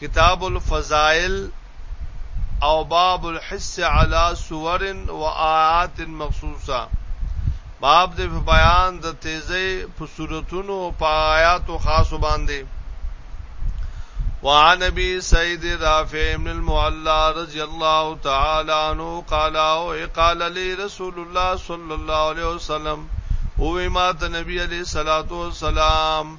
کتاب الفضائل او باب الحث علی سور و آیات مخصوصه، باب دی په بیان د تیزی په سورتونو او په آیاتو خاصو باندی. وعن ابي سعيد رافع بن المعلى رضي الله تعالى عنه قال او قال لي رسول الله صلى الله عليه وسلم او ما ته نبی عليه الصلاه والسلام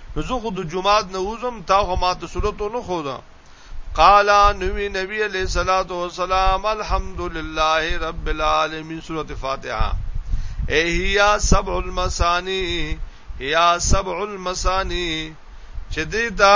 نو زه خو د جمعات نه وزم تا خو ما ته صورت نه خو دا قال نوی نبی علیہ الصلوۃ والسلام الحمدلله رب العالمین سورۃ فاتحه اے هيا سبع المسانی هيا سبع المسانی چې دیتا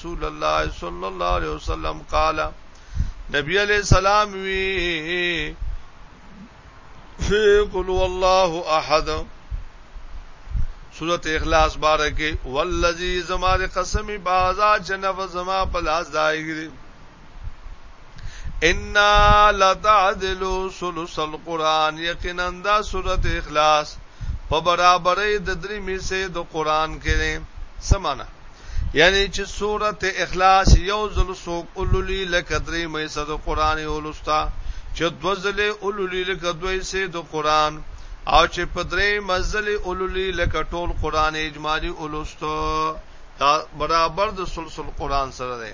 رسول الله صلی الله علیه وسلم قال نبی علیہ السلام وی فی قل والله احد سورت اخلاص بارکه والذی زما قسم بازا جنف زما پلاس دایګری ان لا تعدل ثلث القران یقینا دا سورۃ اخلاص په برابرې د درې میسه د قران کې نه سمانه یعنی چې سورۃ اخلاص یو ځل سوق اوللی لکه درې میسه د قران اولستا چې دوزل اوللی لکه دوی سه د قران او چې په درې مزل اوللی لکه ټول قران اجمالی اولستا برابر د سلسل قران سره ده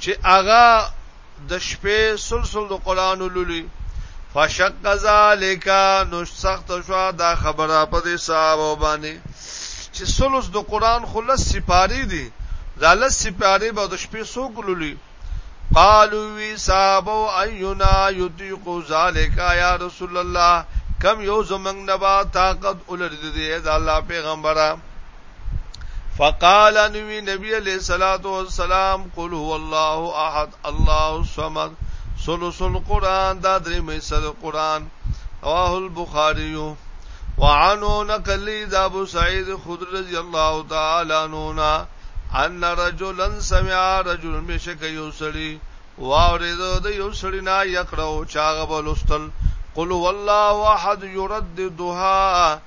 چې هغه د شپې سلسل د قران لولي فشق ذالک نو سخت شو دا خبره په دې صاحب باندې چې سلس د قران خلص سپاری دي دا لس سپاری به د شپې سوق لولي قالو وی صاحب اینا یطیق ذالک یا رسول الله کم یو زمنګ نبا طاقت ولر دي دا الله پیغمبره فقال نبی نبی علیہ الصلوۃ والسلام قل هو الله احد الله الصمد ثلث القران دا درې مې سر قران رواه البخاری وعنو نقلی دا ابو سعید خدری رضی الله تعالی عنہ ان رجلا سمع رجل مشک یوسری واورید د یوسری نا یقرو چاغه بلستل قل والله احد یرددها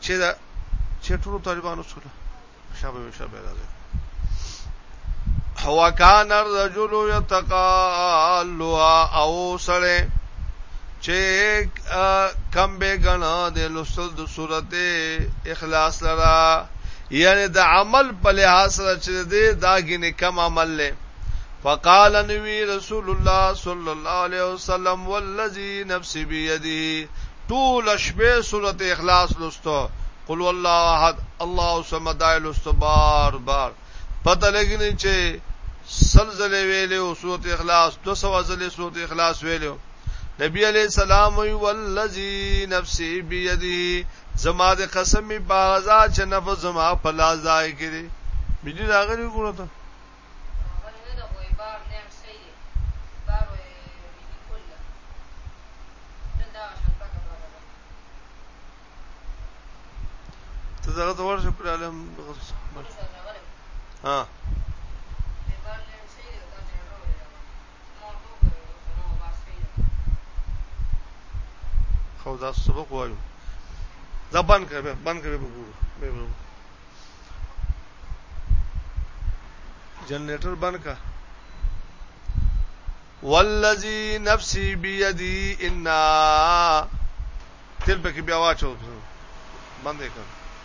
چې دا چې ټول طالبانو سره شابه شابه راځي هو کان الرجل يتقالوا او سره چې کم به غنا د لوستل د سورته اخلاص لرا یعنی د عمل په لحاظ سره چې دې دا غني کم عمل له فقال نبی رسول الله صلی الله علیه وسلم والذي نفسي بيده ټوله شپه سورت اخلاص لوسته قل هو الله احد الله الصمد دا یې لوسته بار بار پته لګی نه چې سل ځلې ویلې او سورت اخلاص 200 ځلې سورت اخلاص ویلې نبی علیہ السلام وی والذی نفسی بیده زما د قسمی باغزا چې نفس زما په لاس ځای کړي بجلی راغلی ګورته ته دغه ته ورشه پر عالم ها خو دا سبق وایو دا بند کړه بند کړه به ګورو به به جنریټر بند کا والذي نفسي بيدي ان تل پکې بیا واچو باندې کړ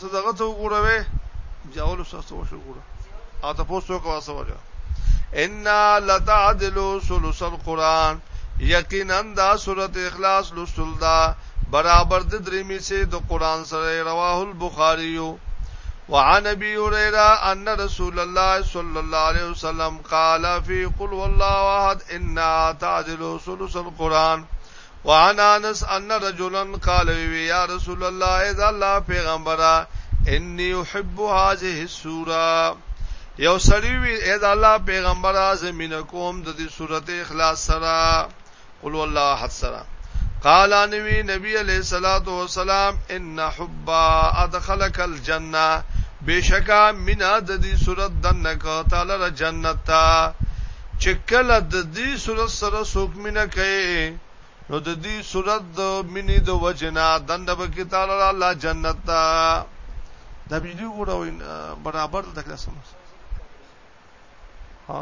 ته دغه ته وګوروي جاول استاد ته وښه وګوره او تاسو کو واسوره ان لتعدل ثلث القران یقینا دا سورۃ اخلاص لسل دا برابر د دریمی سه د قران سره رواه البخاری وعن ابي هريره ان رسول الله صلى الله عليه وسلم قال في قل والله احد ان تعدل ثلث القران وعن انس ان رجلا قال وی یا رسول الله اذا الله پیغمبره انی احب هذه السوره یو سړی وی اذا الله پیغمبره زمين کوم د دې سورته اخلاص سره قل والله احد سره قال انوی نبی علیہ الصلات والسلام ان حب ادخلك الجنه بشکا من د دې سورته دنه کو تعالی جنت ته چې کله د دې صورت سره څوک مینه کوي نو د دې صورت د مینې د وجنا دند به کې تعالی الله جنت ته د بجلی ګوره برابر د کله سم ها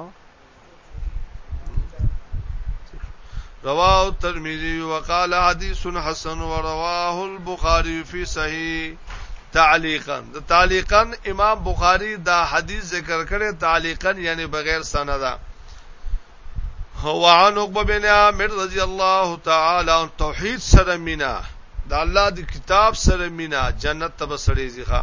رواه الترمذي وقال حديث حسن ورواه البخاري في صحيح تعليقا د تعليقا امام بخاري دا حديث ذکر کړي تعليقا یعنی بغیر سند هو عن عقبه بن عامر رضی الله تعالی عن توحید سره مینا د الله د کتاب سره مینا جنت تبصری زیخه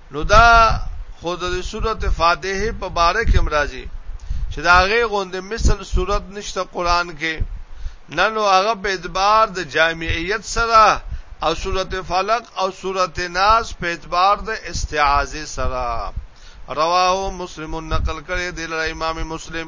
نو دا خو د سورته فاتحه په باره کې مرضی چې دا غي غوند مثل صورت نشته قران کې نه نو هغه په اعتبار د جامعیت سره او سورته فلق او سورته ناس په اعتبار د استعاذه سره رواه مسلم نقل کړي د امام مسلم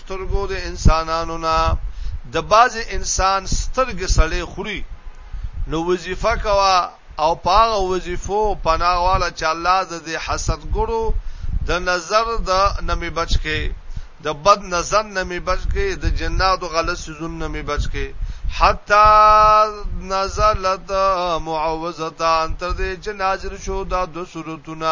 سترګو د انسانانو نه د بعضې انسان سترګې سړی خوري نو وظیفه کوه او په هغه وظیفو پناه غواړه چې الله د دې حسدګرو د نظر د نه مې بچ کړي د بد نظر نه مې بچ کړي د جناتو غلط سيزونو نه مې بچ کړي حتا نزلت معوذتان تر دې چې نازل شو دا دو سورتونه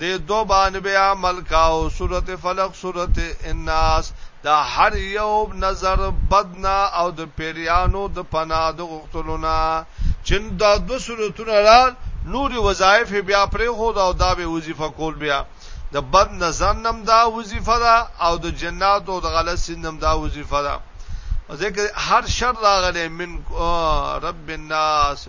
دې دوه باندې به عمل کاو سورت فلق سورت الناس دا هر یو نظر بدنا او د پیریانو د پنا د غختلونا چن دا دو سورتونه را نوري وظایف بیا پرې خو دا او دا به وظیفه کول بیا د بد نظر نم دا وظیفه ده او د جنات او د غلط سینم دا وظیفه ده ذکر هر شر راغلی من رب الناس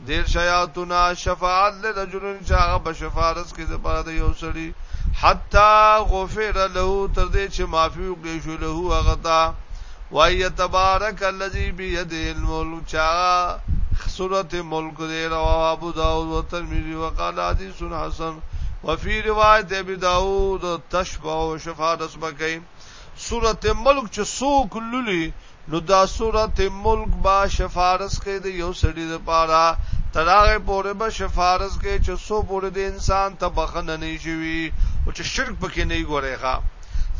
دیر شیاتونه شفاعت له رجلن چاغه په شفارس کې د پاره د یو سړي حتا غفر له تر دې چې معافي وکړي شو له هغه تا وای تبارک الذی بيده الملک چا سورت ملک دې رواه ابو داود او ترمذی وقال حدیث حسن وفي روایت ابي داود تشبع شفاعت اسبکې سورت ملک چې سو کللی نو دا سورت ملک به شفارس کوي د یو سړي لپاره تر هغه پورې به شفارس کوي چې څو پورې د انسان ته بخنه نه شي او چې شرک پکې نه ګوري ښا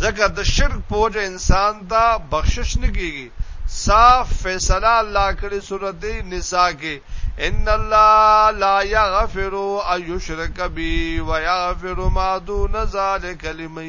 ځکه د شرک په وجه انسان ته بخشش نه کیږي صاف فیصله الله کړی سورته نساء کې ان الله لا یغفر ایشرک بی و یغفر ما دون ذلک لمن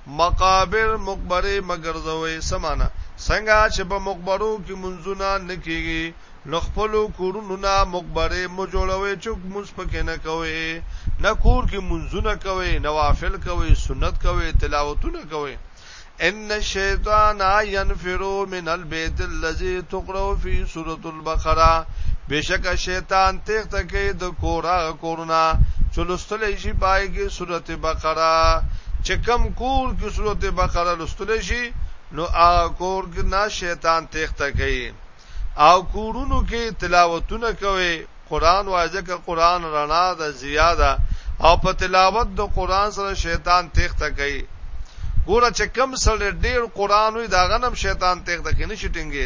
مقابر، مقبرې، مه ګرځوئ، څه معنی؟ څنګه چې په مقبرو کې لمونځونه نه کېږي، له خپلو کورونو نه مقبرې مه جوړوئ، چې لمونځ پکې نه کوئ، نه کور کې لمونځونه کوئ، نوافل کوئ، سنت کوئ، تلاوتونه کوئ. ان الشیطان ینفر من البیت الذی تقرأ فیه سورة. البقره بشک شیطان تخت کې د کورا کورنا چلوستلې شي پای کې سورته بقره چې کم کور کې سورته بقره لوستلې شي نو آ کور کې نه شیطان تخت کوي او کورونو کې تلاوتونه کوي قران واځه کې قران رڼا د زیاده او په تلاوت د قران سره شیطان تخت کوي ګوره چې کم سره ډیر قران وي دا غنم شیطان تخت کوي نشي ټینګي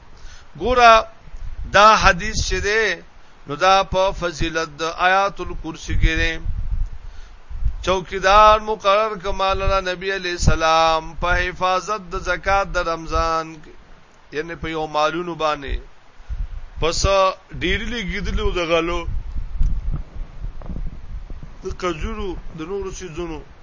ګوره دا حدیث چې دی نو دا په فضیلت د آیات الکرسی کې دی چوکیدار مقرر کمال را نبی علی سلام په حفاظت د زکات د رمضان یعنی په یو مالونو باندې پس ډیر لګیدلو د غلو د کجورو د نورو سيزونو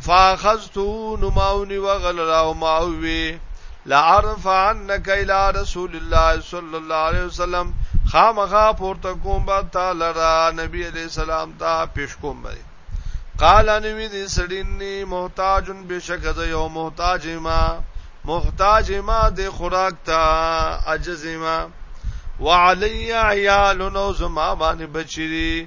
فاخذتو نماونی وغل راو ماوی لعرف عنك الى رسول الله صلی الله علیه وسلم خامخا پورته کوم با تعالی را نبی علیہ السلام تا پیش کوم به قال انوی دې سړینی محتاجن بشک ز یو محتاج ما محتاج ما د خوراک تا عجز ما وعلی عیال نو زما باندې بچی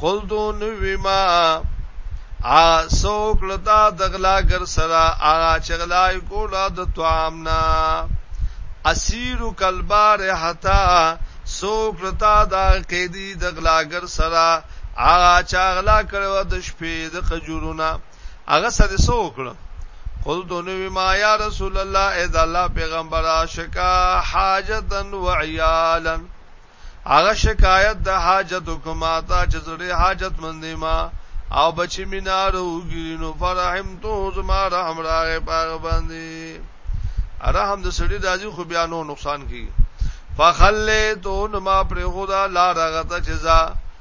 قلت نوی ما ا سوک لتا دغلا ګر سرا اغا چغلای کولا د طعامنا اسیر کلبار حتا سوک لتا دا قیدی دغلا ګر سرا اغا چغلا کړو د شپې د قجورنا اغه سره سوک لو قلت نوی ما یا رسول الله اذا الله پیغمبر شکا حاجتن وعیالن هغه شکایت د حاجت حکما تا چې زړه حاجت مندې ما او بچی مینار وګری نو فرحم تو زما رحم راغې پاغه باندې رحم د سړي دازي خو بیا نو نقصان کی فخلیتو نما پر خدا لا رغت چزا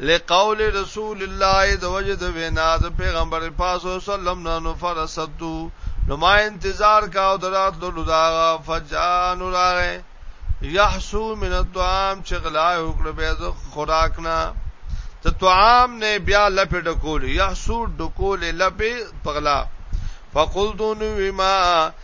لقول رسول الله د وجد وینا د پیغمبر پاس وسلم نه نو فرصتو نو ما انتظار کا او درات لولو دا فجان راغه یحسو من الطعام چغلا وکړ به د خوراک نه ته طعام نه بیا لپه ډکول یحسو ډکول لپه پغلا فقلت نو ما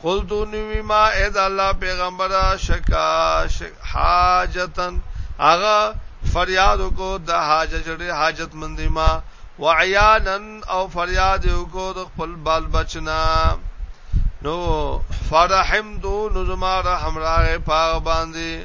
قلت نوی ما اې د الله پیغمبره شکا حاجتن هغه فریاد کو د حاجت حاجت مندی ما وعیانن او فریاد کو د خپل بال بچنا نو فرحم دو نظم رحم راغ پاغ باندې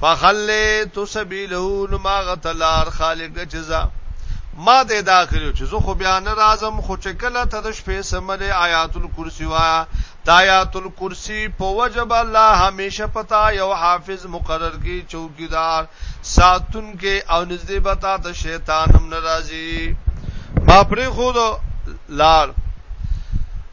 فخلیت سبیله نو ما غتلار خالق د جزا ما دې دا کړو چې زه خو بیا نه راځم خو چې کله ته د شپې سملې آیات الکرسی وایا د آیات الکرسی په وجب الله همیشه پتا یو حافظ مقرر کی چوکیدار ساتون کې او نږدې بتا د شیطانم ناراضي ما پرې خود لار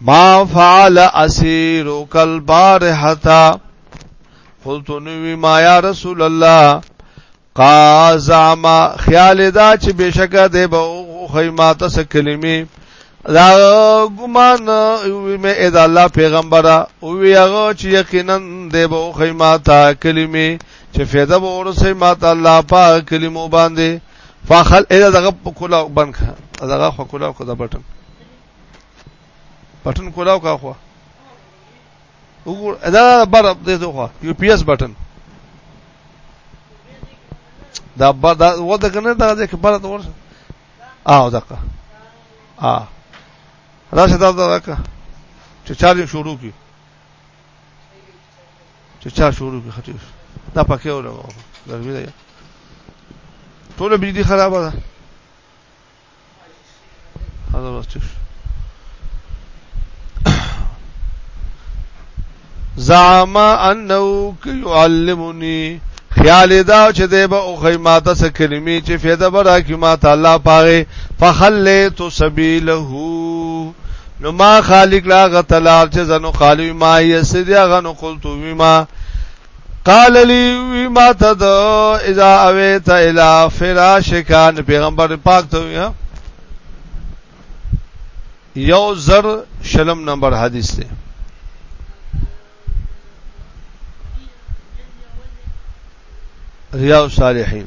ما فعل اسیر کل بارحتا قلت نوی ما یا رسول الله قازم خیال دا چې بشکه دی به خیمه تاسو کلمې دا ګمان وی مې ادا الله پیغمبره او وی هغه چې یقینا دی به خیمه تا کلمې چې فایده به ورسې ما ته الله پاک کلمو باندې فاخل اذا دغه کولا بند کا دغه خو کولا کو دا بټن بټن کولا کا خو وګور دا بر دې ته خو یو پی ایس بټن دا بر دا و دا کنه دا دې خبره ته ورسه او دغه ا راشه دا دغه چې چارج شروع کی چې چا شروع کې خطیش دا پکې ولګو ګرمي ده ټول بجلی خراب ده هذا واستش زعم انه يعلمني خیال دا چې دی به او خیماته څه کلمې چې فایده برا کی ما تعالی پاره فخلیت سبیله نو ما خالق لا غتلار چې زنو خالوی ما یې سدی غنو قلت وی ما قال لي وی ما تد اذا اويت الى فراشك پیغمبر پاک ته وی یو زر شلم نمبر حدیث دی ریاض صالحین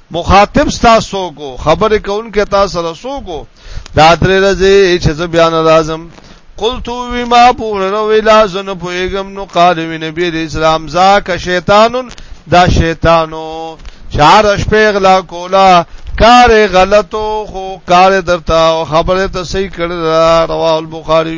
مخاطب ستا سوق او خبرې کوونکې تا سره سوق او دا ترې راځي چې زه بیان راځم قلت وی ما پور نو ویلا زن پویګم نو قال وی نبی اسلام زاک شیطان دا شیطانو چار شپې غلا کولا کار غلطو خو کار درتا خبره ته صحیح کړه رواه البخاری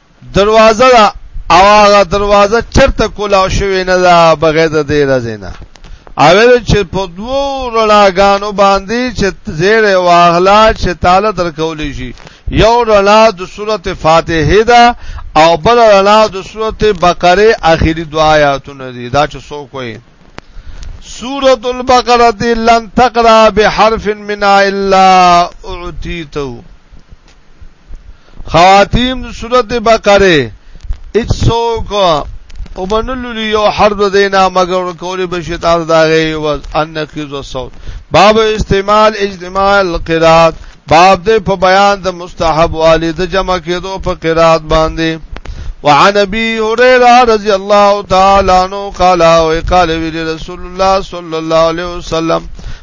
دروازه دا او هغه دروازه چرته کولاو شوې نه ده بغیر د دې رزینه اویل چې په دوو رڼاګانو باندې چې زیر واغلا چې تعالی درکولې شي یو رڼا د سورته فاتحه ده او بل رڼا د سورته بقره اخیری دعا آیاتونه دي دا چې څوک وایي سورۃ البقرہ لن تقرا بحرف منها الا اعطیته خواتیم د سورته بقره اچ څوک او منلو یو حرف دینا مگر کولی بشی تاسو دا غي وز ان خیز صوت باب استعمال اجتماع القرات باب دې په بیان د مستحب والی د جمع کېدو په قرات باندې وعن ابي هريره رضي الله تعالى عنه قال وقال رسول الله صلى الله عليه وسلم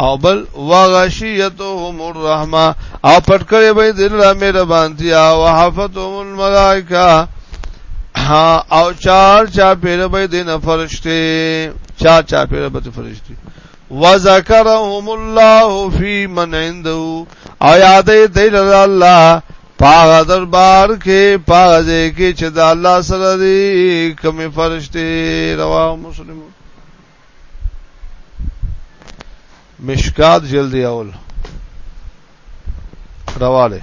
او بل وغشیتهم الرحمه او پټ کړي به د الله مهربانتیا او حفتهم الملائکه او چار چا پیر به د فرشتي چار چا پیر به فرشتي وذكرهم الله في من عنده او یاد دی الله پاغ دربار کې پاغ دې کې چې د الله سره دی کوم فرشتي رواه مسلمون مشکات جلد اول رواله